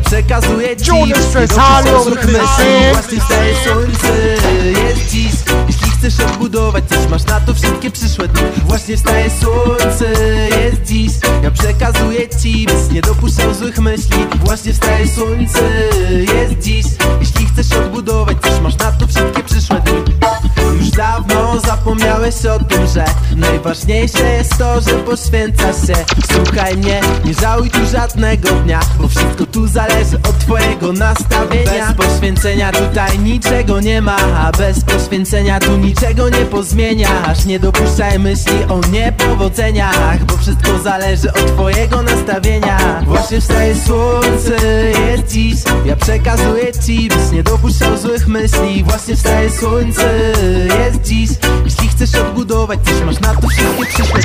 przekazuję ci wszystkie the myśli. Właśnie wstaje słońce, jest dziś. Jeśli chcesz odbudować coś, masz na to wszystkie przyszłe dni. Właśnie wstaje słońce, jest dziś. Ja przekazuję ci, byś nie dopuszczał złych myśli. Właśnie wstaje słońce, jest dziś. Jeśli chcesz odbudować coś, masz na to wszystkie przyszłe dni. Już dawno zapomniałeś o tym, że Najważniejsze jest to, że poświęcasz się. Słuchaj mnie, nie żałuj tu żadnego dnia Bo wszystko zależy od twojego nastawienia. Bez poświęcenia tutaj niczego nie ma A bez poświęcenia tu niczego nie pozmieniasz Nie dopuszczaj myśli o niepowodzeniach Bo wszystko zależy od twojego nastawienia. Właśnie wstaje słońce, jest dziś. Ja przekazuję ci, byś nie dopuszczał złych myśli. Właśnie wstaje słońce, jest dziś. Jeśli chcesz odbudować coś, masz na to wszystkie przyszłe